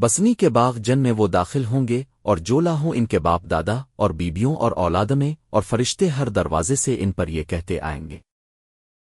بسنی کے باغ جن میں وہ داخل ہوں گے اور جولا ہوں ان کے باپ دادا اور بیبیوں اور اولاد میں اور فرشتے ہر دروازے سے ان پر یہ کہتے آئیں گے۔